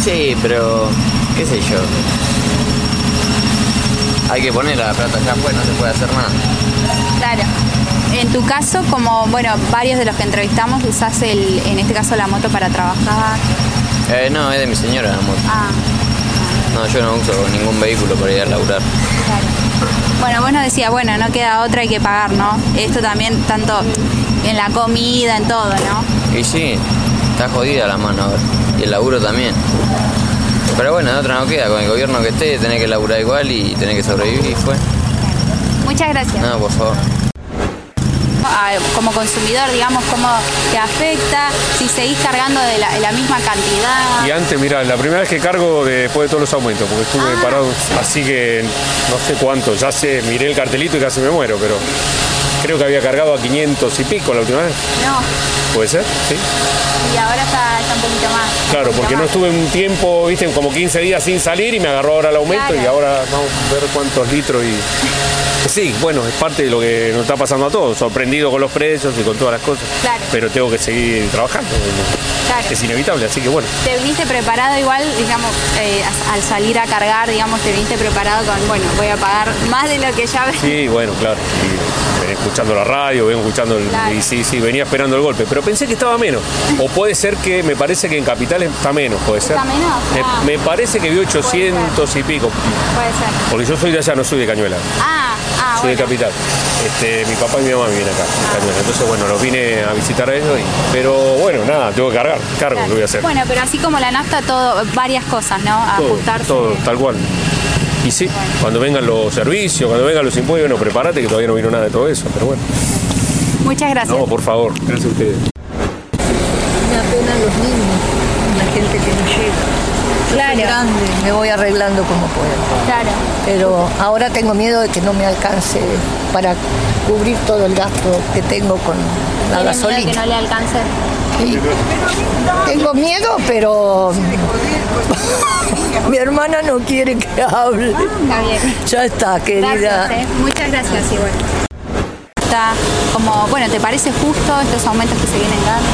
Sí, pero qué sé yo. Hay que poner la plata ya pues no se puede hacer nada. Claro. En tu caso, como bueno, varios de los que entrevistamos usás el, en este caso la moto para trabajar. Eh, no, es de mi señora la moto. Ah, No, yo no uso ningún vehículo para ir a laburar. claro. Bueno, vos nos decías, bueno, no queda otra, hay que pagar, ¿no? Esto también, tanto en la comida, en todo, ¿no? Y sí, está jodida la mano ahora. Y el laburo también. Pero bueno, de otra no queda. Con el gobierno que esté, tenés que laburar igual y tenés que sobrevivir y fue. Muchas gracias. No, por favor. Ah, Como consumidor, digamos, cómo te afecta, si seguís cargando de la, de la misma cantidad. Y antes, mira, la primera vez que cargo después de todos los aumentos, porque estuve Ah. parado, así que no sé cuánto, ya sé, miré el cartelito y casi me muero, pero creo que había cargado a 500 y pico la última vez. No, ¿Puede ser? Sí. y ahora está, está un poquito más. Claro, poquito porque no estuve un tiempo, viste, como 15 días sin salir y me agarró ahora el aumento Claro. y ahora vamos a ver cuántos litros y... Sí, bueno, es parte de lo que nos está pasando a todos, sorprendido con los precios y con todas las cosas. Claro. Pero tengo que seguir trabajando, Claro. es inevitable, así que bueno. Te viniste preparado igual, digamos, eh, al salir a cargar, digamos, te viniste preparado con, bueno, voy a pagar más de lo que ya. Sí, bueno, claro. Venía escuchando la radio, vengo escuchando el. Claro. Y sí, sí, venía esperando el golpe. Pero pensé que estaba menos. O puede ser que me parece que en Capital está menos, puede ser. ¿Está menos? Me, Ah. me parece que vi 800 y pico. Puede ser. Porque yo soy de allá, no soy de Cañuela. Ah, ah, soy de. Capital. Este, mi papá y mi mamá viven acá, en Cañuela. Entonces, bueno, los vine a visitar a ellos. y- pero bueno, nada, tengo que cargar. Cargo, Claro. ¿qué voy a hacer? Bueno, pero así como la nafta, todo, varias cosas, ¿no? todo, Ajustarse. todo, tal cual. Y sí, cuando vengan los servicios, cuando vengan los impuestos, bueno, prepárate que todavía no vino nada de todo eso, pero bueno. Muchas gracias. No, por favor, gracias a ustedes. Me apena los niños, la gente que no llega. Claro. soy grande, me voy arreglando como puedo. Claro. Pero ahora tengo miedo de que no me alcance para cubrir todo el gasto que tengo con la ¿Tiene miedo que gasolina. no le alcance? Sí. Tengo miedo, pero mi hermana no quiere que hable. Está bien. Ya está, querida. Gracias, eh. Muchas gracias, igual. Como, bueno, ¿te parece justo estos aumentos que se vienen dando?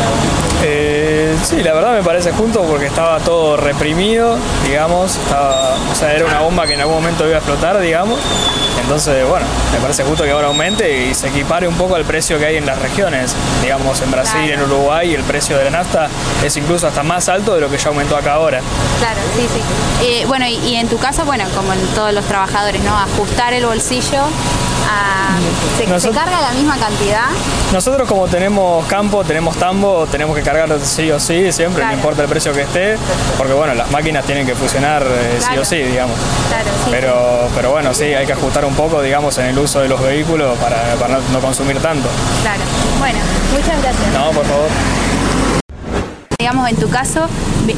Eh, sí, la verdad me parece justo porque estaba todo reprimido, digamos, estaba, o sea, era una bomba que en algún momento iba a explotar, digamos. Entonces, bueno, me parece justo que ahora aumente y se equipare un poco al precio que hay en las regiones. Digamos, en Brasil, Claro. en Uruguay, el precio de la nafta es incluso hasta más alto de lo que ya aumentó acá ahora. Claro, sí, sí. Eh, bueno, y, y en tu caso, bueno, como en todos los trabajadores, ¿no? Ajustar el bolsillo a... ¿Se, carga la misma cantidad? Nosotros como tenemos campo, tenemos tambo, tenemos que cargar sí o sí, siempre, Claro. no importa el precio que esté, porque bueno, las máquinas tienen que funcionar eh, sí o sí, digamos. Claro, sí. Pero, pero bueno, sí, hay que ajustar un poco, digamos, en el uso de los vehículos para, para no, no consumir tanto. Claro. Bueno, muchas gracias. No, por favor. Digamos, en tu caso,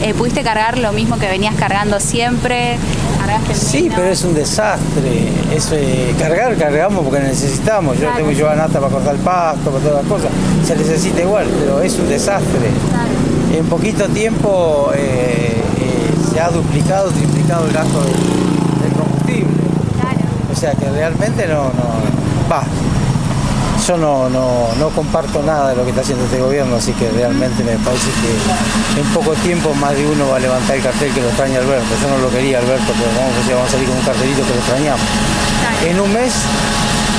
eh, ¿pudiste cargar lo mismo que venías cargando siempre? ¿Cargaste Sí, pero es un desastre. Es, eh, cargar, cargamos porque necesitamos. Yo Claro. tengo que llevar nata para cortar el pasto, para todas las cosas. Se necesita igual, pero es un desastre. Claro. En poquito tiempo eh, eh, se ha duplicado, triplicado el gasto del, del combustible. Claro. O sea que realmente no, no, va. Yo no, no, no comparto nada de lo que está haciendo este gobierno, así que realmente me parece que en poco tiempo más de uno va a levantar el cartel que lo extraña Alberto. Yo no lo quería Alberto, pero vamos a, decir, vamos a salir con un cartelito que lo extrañamos. En un mes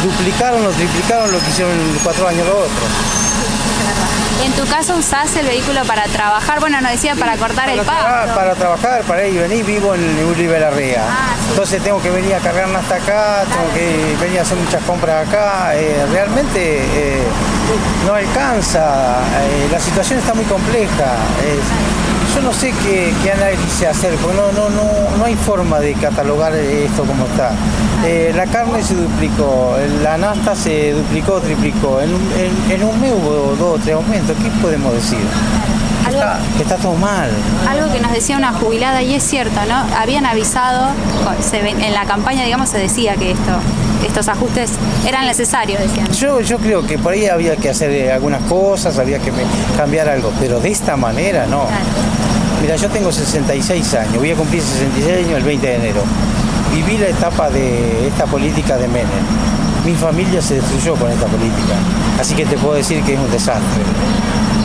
duplicaron o triplicaron lo que hicieron en cuatro años los otros. En tu caso usás el vehículo para trabajar, bueno, nos decía para cortar el Para, pasto. para trabajar, para ir y venir, vivo en Uribe. Ah, sí. Entonces tengo que venir a cargar hasta acá, tengo que venir a hacer muchas compras acá. eh, realmente eh, no alcanza, eh, la situación está muy compleja. Yo no sé qué, qué análisis hacer, porque no, no, no, no hay forma de catalogar esto como está. Eh, la carne se duplicó, la nafta se duplicó, triplicó. En, un- en- en un mes hubo dos o tres aumentos. ¿Qué podemos decir? Que Algo- está, está todo mal. Algo que nos decía una jubilada, y es cierto, ¿no? Habían avisado, se en la campaña, digamos, se decía que esto, estos ajustes eran necesarios, decían. Yo, yo creo que por ahí había que hacer eh, algunas cosas, había que cambiar algo, pero de esta manera no. Claro. Mira, yo tengo 66 años, voy a cumplir 66 años el 20 de enero. Viví la etapa de esta política de Menem. Mi familia se destruyó con esta política, así que te puedo decir que es un desastre.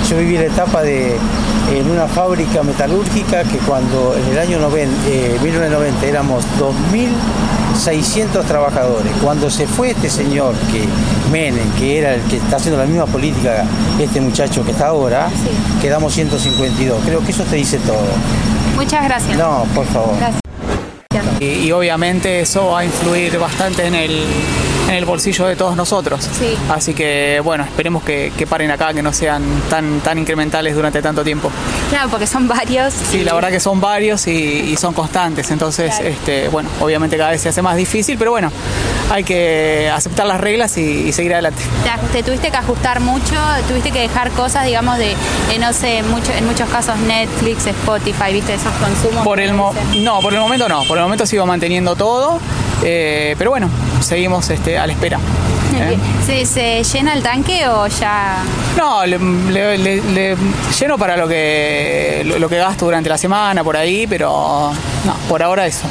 Yo viví la etapa de en una fábrica metalúrgica que cuando en el año 90, eh, 1990 éramos 2.600 trabajadores. Cuando se fue este señor que Menem, que era el que está haciendo la misma política, este muchacho que está ahora, quedamos 152. Creo que eso te dice todo. Muchas gracias. No, por favor. Gracias. Y, y obviamente eso va a influir bastante en el, en el bolsillo de todos nosotros. Sí. Así que bueno, esperemos que, que paren acá, que no sean tan, tan incrementales durante tanto tiempo. Claro, porque son varios. Sí, y- la verdad que son varios y, y son constantes, entonces, Claro. este, bueno, obviamente cada vez se hace más difícil, pero bueno, hay que aceptar las reglas y, y seguir adelante. Te, tuviste que ajustar mucho, tuviste que dejar cosas, digamos, de, eh, no sé, mucho, en muchos casos Netflix, Spotify, viste, esos consumos. Por el mo- no, por el momento no, por el momento sigo manteniendo todo, eh, pero bueno, seguimos este, a la espera. ¿eh? ¿Se, ¿Se llena el tanque o ya...? No, le, le- le- le lleno para lo que lo, lo que gasto durante la semana por ahí, pero no, por ahora eso.